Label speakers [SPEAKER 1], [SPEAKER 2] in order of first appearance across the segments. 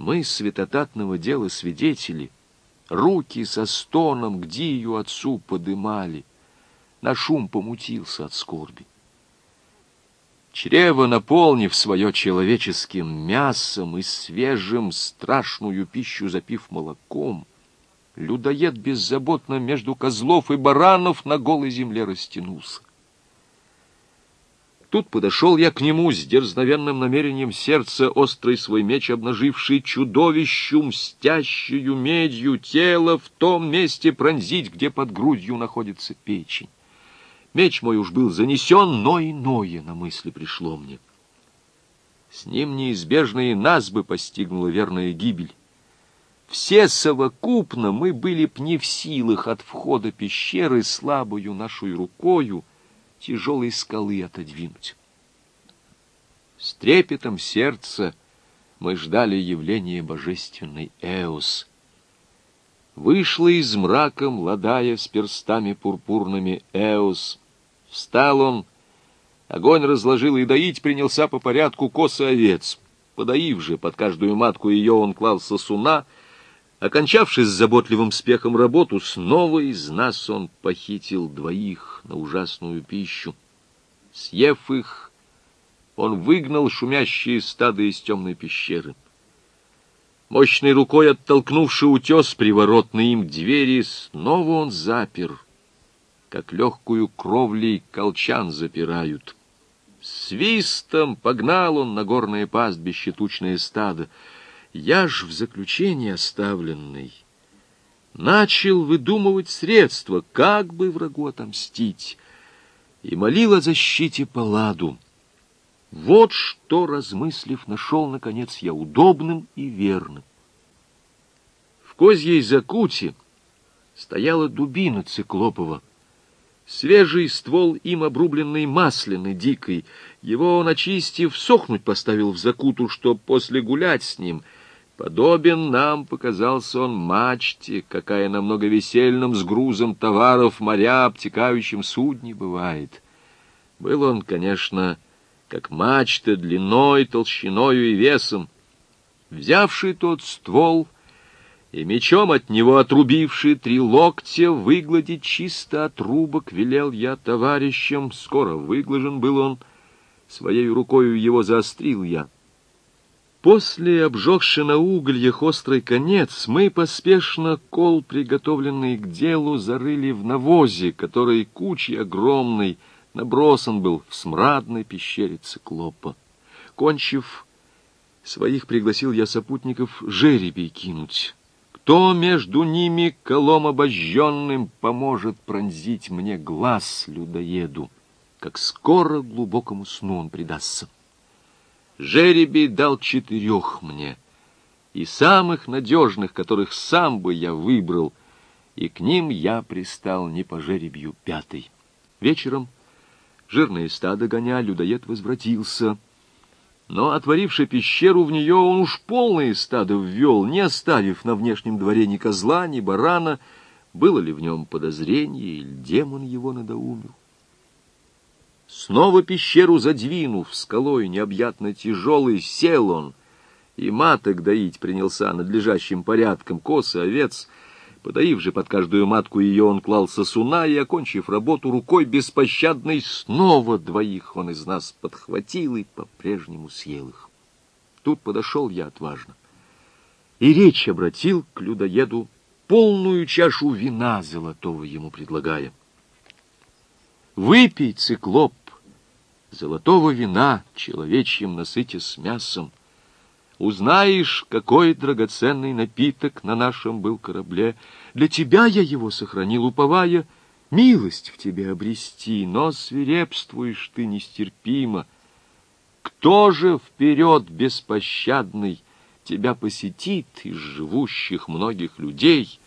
[SPEAKER 1] Мы святотатного дела свидетели, руки со стоном к Дию отцу подымали, на шум помутился от скорби. Чрево, наполнив свое человеческим мясом и свежим страшную пищу запив молоком, людоед беззаботно между козлов и баранов на голой земле растянулся. Тут подошел я к нему с дерзновенным намерением сердца, острый свой меч обнаживший, чудовищу, мстящую медью, тело в том месте пронзить, где под грудью находится печень. Меч мой уж был занесен, но иное на мысли пришло мне. С ним неизбежно и нас бы постигнула верная гибель. Все совокупно мы были б не в силах от входа пещеры слабою нашу рукою тяжелой скалы отодвинуть. С трепетом сердца мы ждали явления божественной Эос. Вышла из мрака, младая с перстами пурпурными Эос. Встал он, огонь разложил и доить принялся по порядку косы овец. Подоив же под каждую матку ее он клал сосуна — Окончавшись заботливым спехом работу, снова из нас он похитил двоих на ужасную пищу. Съев их, он выгнал шумящие стада из темной пещеры. Мощной рукой оттолкнувший утес приворотный им двери, снова он запер, как легкую кровлей колчан запирают. Свистом погнал он на горное пастбище тучное стадо, я ж в заключении оставленный начал выдумывать средства, как бы врагу отомстить, и молил о защите Палладу. Вот что, размыслив, нашел, наконец, я удобным и верным. В козьей закуте стояла дубина циклопова, свежий ствол им обрубленный масляный, дикой. Его он, очистив, сохнуть поставил в закуту, чтоб после гулять с ним — Подобен нам показался он мачте, какая намного весельным с грузом товаров моря обтекающим судне бывает. Был он, конечно, как мачта длиной, толщиною и весом. Взявший тот ствол и мечом от него отрубивший три локтя, выгладить чисто отрубок велел я товарищам. Скоро выглажен был он, своей рукою его заострил я. После обжегши на угольях острый конец, мы поспешно кол, приготовленный к делу, зарыли в навозе, который кучей огромный набросан был в смрадной пещере циклопа. Кончив, своих пригласил я сопутников жеребий кинуть. Кто между ними колом обожженным поможет пронзить мне глаз людоеду, как скоро глубокому сну он предастся? Жеребий дал четырех мне, и самых надежных, которых сам бы я выбрал, и к ним я пристал не по жеребью пятый. Вечером жирное стадо гоня, людоед возвратился, но, отворивши пещеру в нее, он уж полное стадо ввел, не оставив на внешнем дворе ни козла, ни барана, было ли в нем подозрение, или демон его надоумил. Снова пещеру задвинув, скалой необъятно тяжелый, сел он, и маток доить принялся надлежащим порядком, косы, овец. Подоив же под каждую матку ее, он клал сосуна, и, окончив работу рукой беспощадной, снова двоих он из нас подхватил и по-прежнему съел их. Тут подошел я отважно и речь обратил к людоеду, полную чашу вина золотого ему предлагая. Выпей, циклоп, золотого вина, человечьим насыте с мясом. Узнаешь, какой драгоценный напиток на нашем был корабле. Для тебя я его сохранил, уповая милость в тебе обрести, но свирепствуешь ты нестерпимо. Кто же вперед беспощадный тебя посетит из живущих многих людей,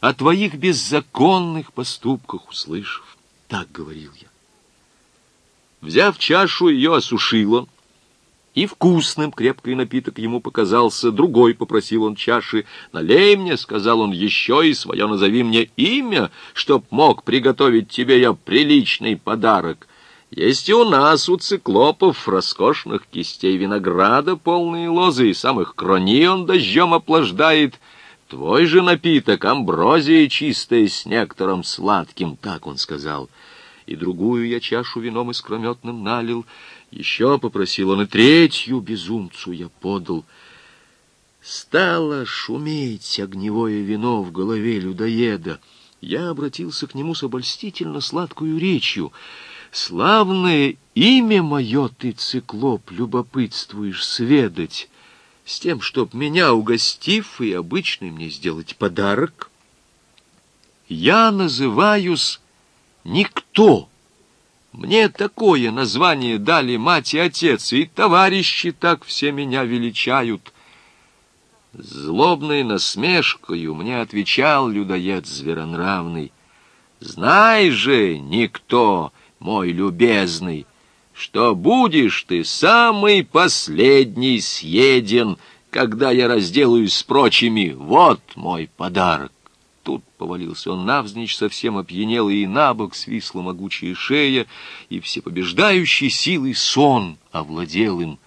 [SPEAKER 1] о твоих беззаконных поступках услышав? Так говорил я. Взяв чашу, ее осушил он. И вкусным крепкий напиток ему показался. Другой попросил он чаши. «Налей мне», — сказал он, — «еще и свое назови мне имя, чтоб мог приготовить тебе я приличный подарок». Есть и у нас, у циклопов, роскошных кистей винограда полные лозы, и самых крони он дождем оплаждает. Твой же напиток — амброзия чистая с некоторым сладким, так он сказал. И другую я чашу вином искрометным налил. Еще попросил он, и третью безумцу я подал. Стало шуметь огневое вино в голове людоеда. Я обратился к нему с обольстительно сладкую речью — Славное имя мое ты, циклоп, любопытствуешь сведать, с тем, чтоб меня, угостив и обычный мне сделать подарок. Я называюсь Никто. Мне такое название дали мать и отец, и товарищи так все меня величают. Злобной насмешкою мне отвечал людоед зверонравный. Знай же, никто, мой любезный, что будешь ты самый последний съеден, когда я разделаюсь с прочими. Вот мой подарок. Тут повалился он навзничь, совсем опьянелый, и набок свисла могучая шея, и всепобеждающий силой сон овладел им.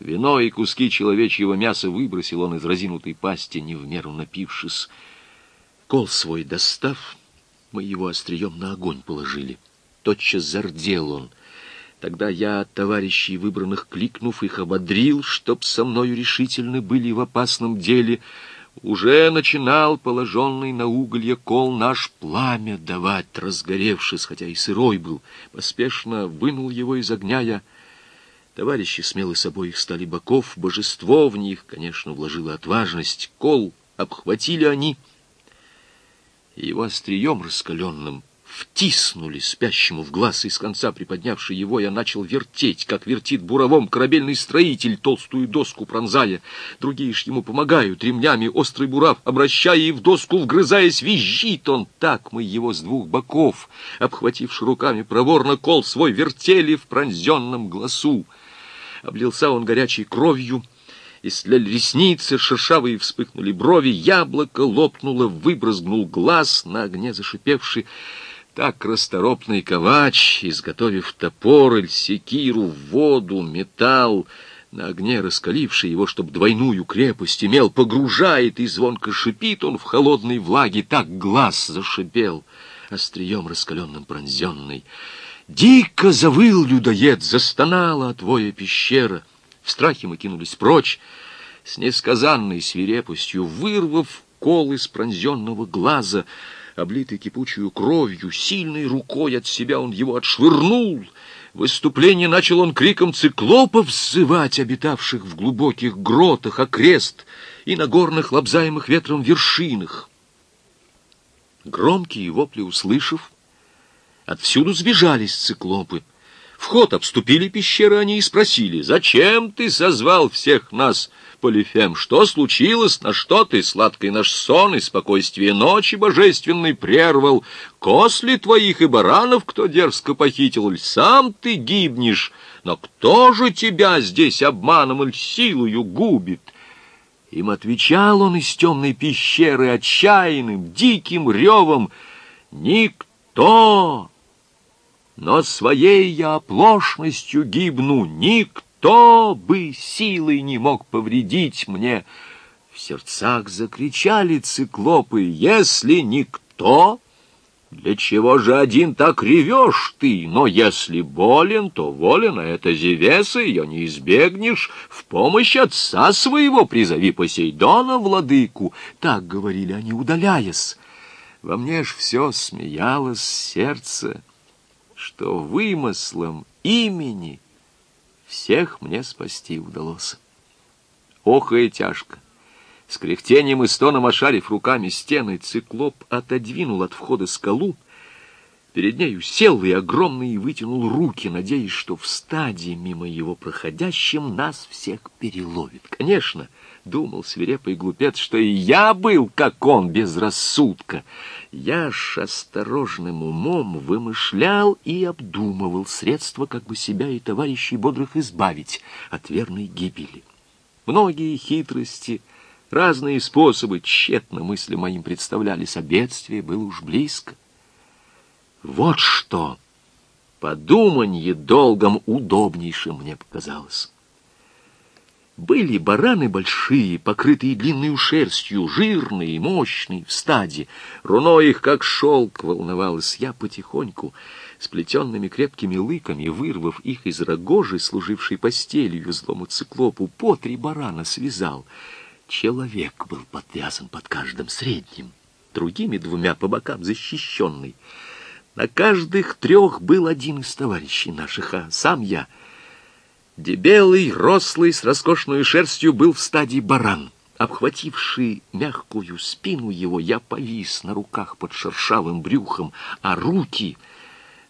[SPEAKER 1] Вино и куски человечьего мяса выбросил он из разинутой пасти, не в меру напившись. Кол свой достав, мы его острием на огонь положили — тотчас зардел он. Тогда я, товарищей выбранных кликнув, их ободрил, чтоб со мною решительны были в опасном деле. Уже начинал положенный на уголье кол наш пламя давать, разгоревшись, хотя и сырой был. Поспешно вынул его из огня я. Товарищи смелы с обоих стали боков, божество в них, конечно, вложило отважность. Кол обхватили они, его острием раскаленным — втиснули спящему в глаз, и с конца приподнявший его, я начал вертеть, как вертит буровом корабельный строитель, толстую доску пронзая. Другие ж ему помогают, ремнями острый бурав, обращая и в доску, вгрызаясь, визжит он. Так мы его с двух боков, обхвативши руками проворно кол свой, вертели в пронзенном глазу. Облился он горячей кровью, и слели ресницы, шершавые вспыхнули брови, яблоко лопнуло, выбрызгнул глаз, на огне зашипевший. Так расторопный ковач, изготовив топор или секиру, воду, металл, на огне раскаливший его, чтоб двойную крепость имел, погружает и звонко шипит он в холодной влаге, так глаз зашипел, острием раскаленным пронзенный. Дико завыл людоед, застонала от воя пещера. В страхе мы кинулись прочь, с несказанной свирепостью, вырвав кол из пронзенного глаза — облитый кипучую кровью, сильной рукой от себя он его отшвырнул. Выступление начал он криком циклопов взывать, обитавших в глубоких гротах, окрест и на горных, лобзаемых ветром вершинах. Громкие вопли услышав, отвсюду сбежались циклопы. Вход обступили пещеры они и спросили, «Зачем ты созвал всех нас?» Полифем, что случилось, на что ты, сладкий наш сон и спокойствие ночи божественной прервал? Косли твоих и баранов кто дерзко похитил, ль сам ты гибнешь? Но кто же тебя здесь обманом или силою губит? Им отвечал он из темной пещеры отчаянным, диким ревом, «Никто!» Но своей я оплошностью гибну, никто! Никто бы силой не мог повредить мне. В сердцах закричали циклопы, если никто, для чего же один так ревешь ты? Но если болен, то волен, а это Зевеса, ее не избегнешь. В помощь отца своего призови Посейдона, владыку. Так говорили они, удаляясь. Во мне ж все смеялось сердце, что вымыслом имени всех мне спасти удалось. Ох, и тяжко. С кряхтением и стоном ошарив руками стены, циклоп отодвинул от входа скалу, перед нею сел и огромный вытянул руки, надеясь, что в стадии мимо его проходящим нас всех переловит. Конечно, — Думал свирепый глупец, что и я был, как он, без рассудка. Я ж осторожным умом вымышлял и обдумывал средства, как бы себя и товарищей бодрых избавить от верной гибели. Многие хитрости, разные способы тщетно мысли моим представлялись, а бедствие было уж близко. Вот что! Подуманье долгом удобнейшим мне показалось. Были бараны большие, покрытые длинной шерстью, жирные, мощные, в стаде. Руно их, как шелк, волновалось. Я потихоньку, сплетенными крепкими лыками, вырвав их из рогожи, служившей постелью злому циклопу, по три барана связал. Человек был подвязан под каждым средним, другими двумя по бокам защищенный. На каждых трех был один из товарищей наших, а сам я — Дебелый, рослый, с роскошной шерстью был в стадии баран. Обхвативший мягкую спину его, я повис на руках под шершавым брюхом, а руки,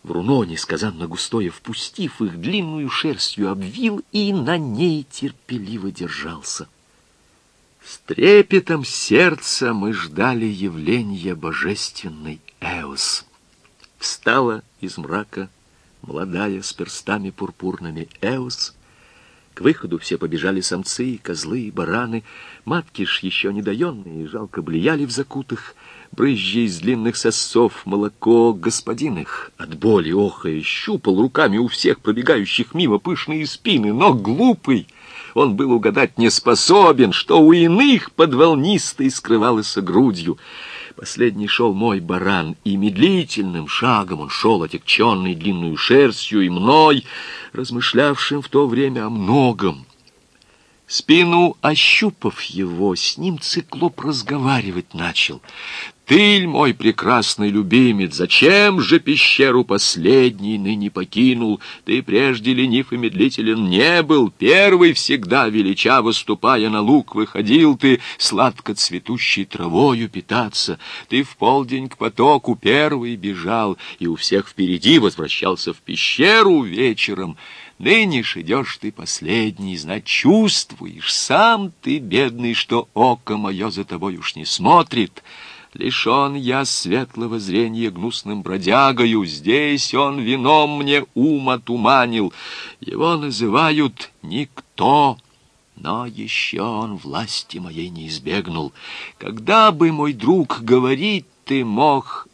[SPEAKER 1] в руно несказанно густое, впустив их длинную шерстью, обвил и на ней терпеливо держался. С трепетом сердца мы ждали явления божественной Эос. Встала из мрака молодая, с перстами пурпурными Эос. К выходу все побежали самцы, козлы, бараны. Матки ж еще недоенные, жалко блияли в закутах. Брызжи из длинных сосов, молоко господин их. От боли охая щупал руками у всех пробегающих мимо пышные спины, но глупый. Он был угадать не способен, что у иных под волнистой скрывалась грудью. Последний шел мой баран, и медлительным шагом он шел, отекченный длинную шерстью, и мной, размышлявшим в то время о многом. Спину ощупав его, с ним циклоп разговаривать начал. Ты, мой прекрасный любимец, зачем же пещеру последний ныне покинул? Ты прежде ленив и медлителен не был, первый всегда величаво ступая на луг выходил ты сладко цветущей травою питаться. Ты в полдень к потоку первый бежал и у всех впереди возвращался в пещеру вечером. Ныне ж идешь ты последний, знать чувствуешь, сам ты, бедный, что око мое за тобой уж не смотрит». Лишен я светлого зрения гнусным бродягою, Здесь он вином мне ум отуманил. Его называют никто, но еще он власти моей не избегнул. Когда бы, мой друг, говорить ты мог,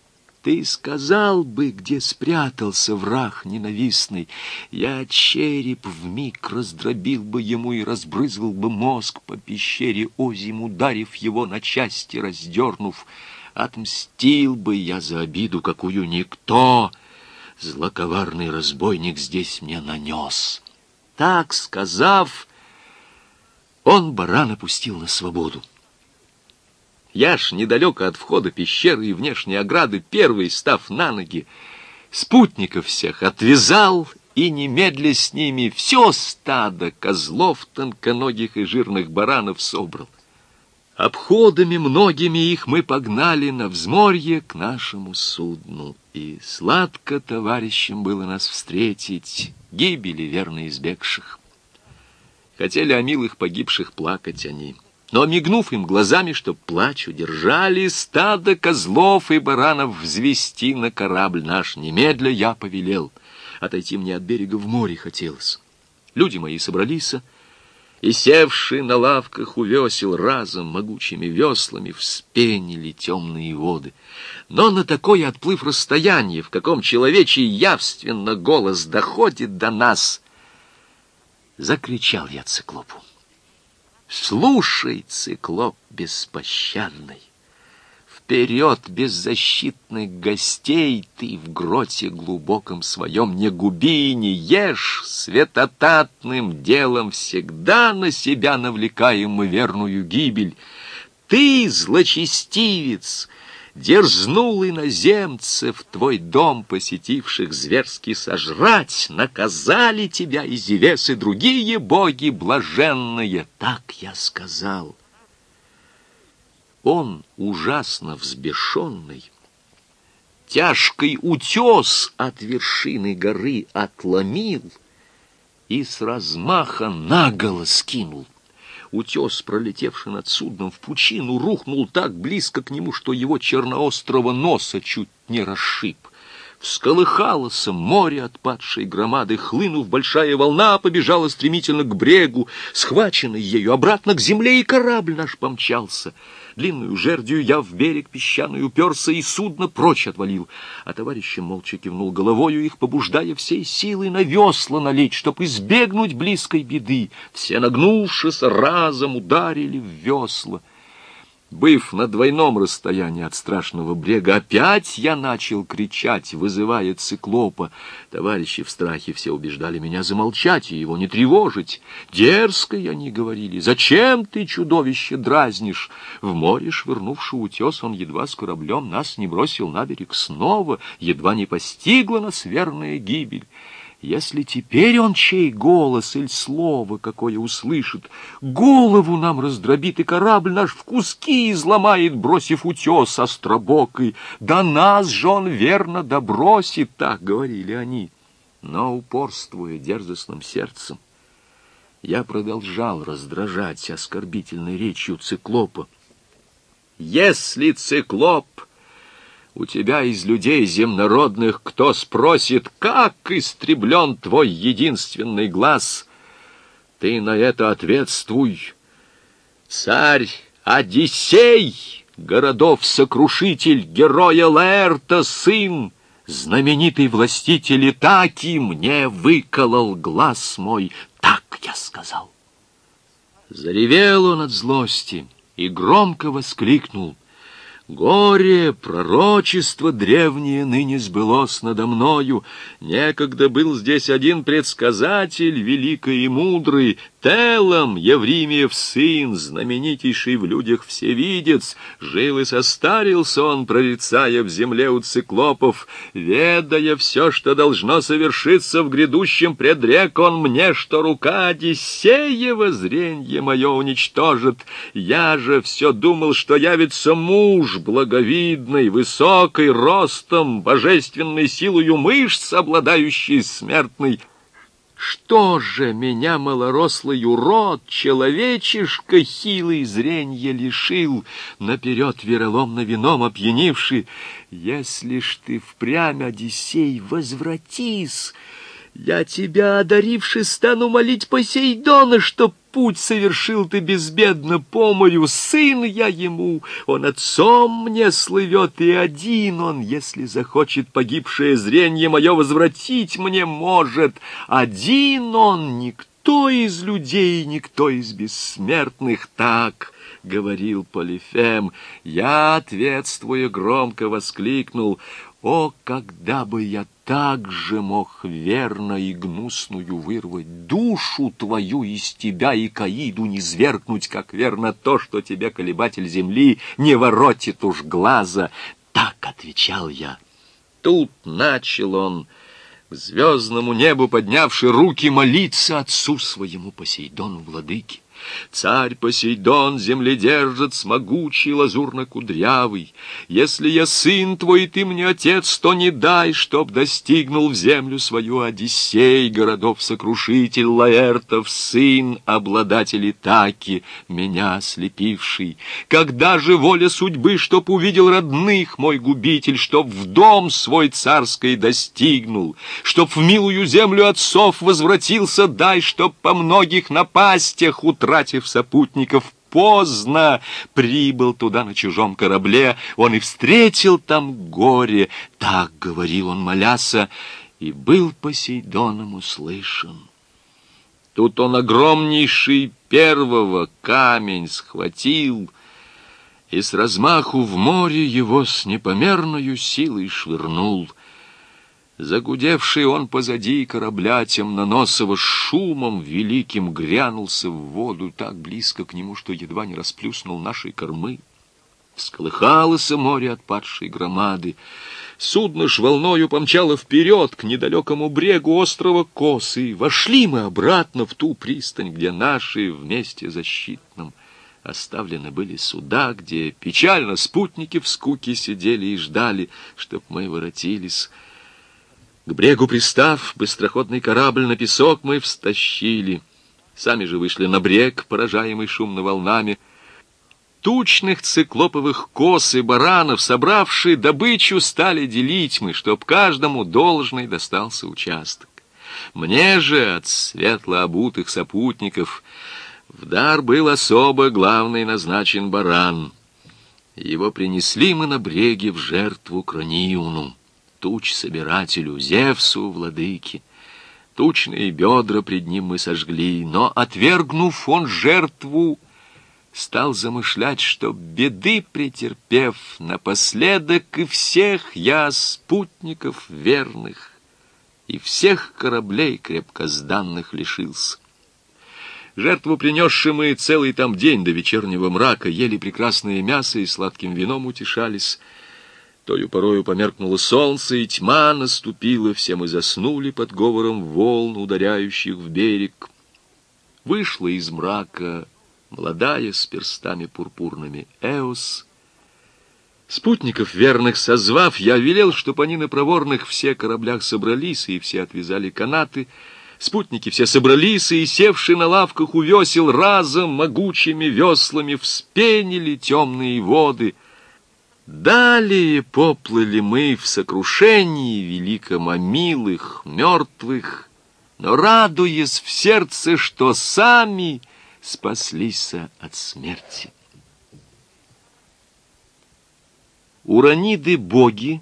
[SPEAKER 1] ты сказал бы, где спрятался враг ненавистный. Я череп вмиг раздробил бы ему и разбрызгал бы мозг по пещере озим, ударив его на части, раздернув. Отмстил бы я за обиду, какую никто, злоковарный разбойник, здесь мне нанес. Так сказав, он барана пустил на свободу. Я ж недалеко от входа пещеры и внешней ограды, первый, став на ноги, спутников всех отвязал и немедля с ними все стадо козлов, тонконогих и жирных баранов собрал. Обходами многими их мы погнали на взморье к нашему судну, и сладко товарищам было нас встретить, гибели верно избегших. Хотели о милых погибших плакать они — но, мигнув им глазами, чтоб плачу, держали стадо козлов и баранов взвести на корабль наш. Немедля я повелел. Отойти мне от берега в море хотелось. Люди мои собрались, и, севшие на лавках у разом могучими веслами вспенили темные воды. Но на такой отплыв расстояние, в каком человечий явственно голос доходит до нас, закричал я циклопу. Слушай, циклоп беспощадный, Вперед беззащитных гостей Ты в гроте глубоком своем Не губи и не ешь, Светотатным делом Всегда на себя навлекаем мы верную гибель. Ты, злочестивец, Дерзнул иноземцев, твой дом посетивших зверски сожрать, наказали тебя и Зевес, и другие боги блаженные. Так я сказал. Он, ужасно взбешенный, тяжкий утес от вершины горы отломил и с размаха наголо скинул утес, пролетевший над судном в пучину, рухнул так близко к нему, что его черноострого носа чуть не расшиб. Всколыхалось море от падшей громады, хлынув, большая волна побежала стремительно к брегу, схваченный ею обратно к земле, и корабль наш помчался. Длинную жердью я в берег песчаный уперся и судно прочь отвалил. А товарищ молча кивнул головою, их побуждая всей силой на весла налечь, чтоб избегнуть близкой беды. Все, нагнувшись, разом ударили в весла. Быв на двойном расстоянии от страшного брега, опять я начал кричать, вызывая циклопа. Товарищи в страхе все убеждали меня замолчать и его не тревожить. Дерзко, они говорили, зачем ты, чудовище, дразнишь? В море, швырнувши утес, он едва с кораблем нас не бросил на берег снова, едва не постигла нас верная гибель. Если теперь он чей голос или слово какое услышит, голову нам раздробит и корабль наш в куски изломает, бросив утес остробокой. Да нас же он верно добросит, так говорили они. Но, упорствуя дерзостным сердцем, я продолжал раздражать оскорбительной речью циклопа. Если циклоп у тебя из людей земнородных кто спросит, как истреблен твой единственный глаз, ты на это ответствуй. Царь Одиссей, городов-сокрушитель, героя Лаэрта, сын, знаменитый властитель Итаки, мне выколол глаз мой, так я сказал. Заревел он от злости и громко воскликнул — Горе, пророчество древнее ныне сбылось надо мною. Некогда был здесь один предсказатель, великий и мудрый, Телом, Евримиев сын, знаменитейший в людях всевидец, жил и состарился он, прорицая в земле у циклопов, ведая все, что должно совершиться в грядущем предрек он мне, что рука Одиссеева зренье мое уничтожит. Я же все думал, что явится муж, благовидный, высокий ростом, божественной силою мышц, обладающий смертной, что же меня, малорослый урод, человечишка хилый зренье лишил, наперед вероломно вином опьянивший? Если ж ты впрямь, Одиссей, возвратись, я тебя, одаривши, стану молить Посейдона, чтоб путь совершил ты безбедно по морю. Сын я ему, он отцом мне слывет, и один он, если захочет погибшее зрение мое возвратить мне может. Один он, никто из людей, никто из бессмертных так — говорил Полифем. Я, ответствуя, громко воскликнул. О, когда бы я так же мог верно и гнусную вырвать душу твою из тебя и Каиду не свергнуть, как верно то, что тебе, колебатель земли, не воротит уж глаза. Так отвечал я. Тут начал он к звездному небу, поднявши руки, молиться отцу своему Посейдону владыке. Царь Посейдон, земледержец, могучий, лазурно-кудрявый, Если я сын твой, ты мне отец, то не дай, Чтоб достигнул в землю свою Одиссей, Городов-сокрушитель Лаэртов, сын, обладатель Итаки, Меня ослепивший. Когда же воля судьбы, Чтоб увидел родных мой губитель, Чтоб в дом свой царский достигнул, Чтоб в милую землю отцов возвратился, Дай, чтоб по многих напастях утратил утратив сопутников, поздно прибыл туда на чужом корабле, он и встретил там горе, так говорил он, моляся, и был Посейдоном услышан. Тут он огромнейший первого камень схватил, и с размаху в море его с непомерною силой швырнул. Загудевший он позади корабля темноносого шумом великим грянулся в воду так близко к нему, что едва не расплюснул нашей кормы. Всколыхалось море от падшей громады. Судно ж волною помчало вперед к недалекому брегу острова Косы. Вошли мы обратно в ту пристань, где наши вместе защитным оставлены были суда, где печально спутники в скуке сидели и ждали, чтоб мы воротились. К брегу пристав, быстроходный корабль на песок мы встащили. Сами же вышли на брег, поражаемый шумно волнами. тучных циклоповых коз и баранов, собравшие добычу, стали делить мы, чтоб каждому должный достался участок. Мне же от светло обутых сопутников в дар был особо главный назначен баран. Его принесли мы на бреге в жертву Крониуну, туч-собирателю, Зевсу, владыке. Тучные бедра пред ним мы сожгли, но, отвергнув он жертву, стал замышлять, что беды претерпев, напоследок и всех я спутников верных и всех кораблей крепкозданных лишился. Жертву принесши мы целый там день до вечернего мрака, ели прекрасное мясо и сладким вином утешались. Тою порою померкнуло солнце, и тьма наступила, все мы заснули под говором волн, ударяющих в берег. Вышла из мрака молодая с перстами пурпурными Эос. Спутников верных созвав, я велел, чтоб они на проворных все кораблях собрались, и все отвязали канаты — Спутники все собрались и, севши на лавках у разом могучими веслами вспенили темные воды. Далее поплыли мы в сокрушении великом о милых, мертвых, но радуясь в сердце, что сами спаслись от смерти. Ураниды-боги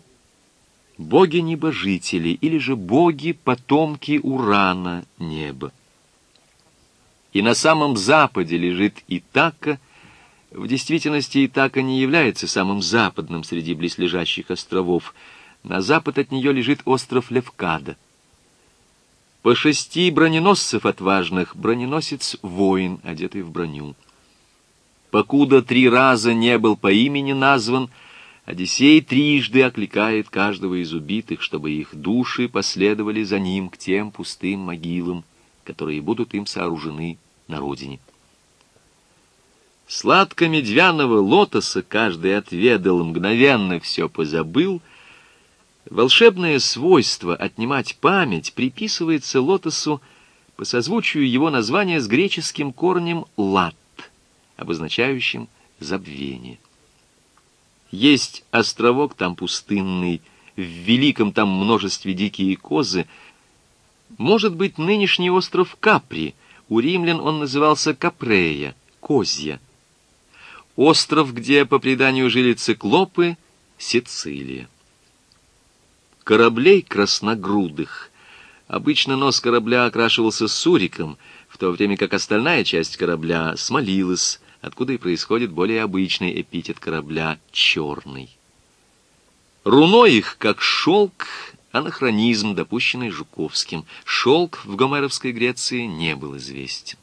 [SPEAKER 1] боги-небожители или же боги-потомки Урана неба. И на самом западе лежит Итака. В действительности Итака не является самым западным среди близлежащих островов. На запад от нее лежит остров Левкада. По шести броненосцев отважных броненосец воин, одетый в броню. Покуда три раза не был по имени назван — Одиссей трижды окликает каждого из убитых, чтобы их души последовали за ним к тем пустым могилам, которые будут им сооружены на родине. Сладко-медвяного лотоса каждый отведал, мгновенно все позабыл. Волшебное свойство отнимать память приписывается лотосу по созвучию его названия с греческим корнем «лат», обозначающим «забвение». Есть островок там пустынный, в великом там множестве дикие козы. Может быть, нынешний остров Капри, у римлян он назывался Капрея, Козья. Остров, где, по преданию, жили циклопы, Сицилия. Кораблей красногрудых. Обычно нос корабля окрашивался суриком, в то время как остальная часть корабля смолилась, откуда и происходит более обычный эпитет корабля «черный». Руно их, как шелк, анахронизм, допущенный Жуковским. Шелк в гомеровской Греции не был известен.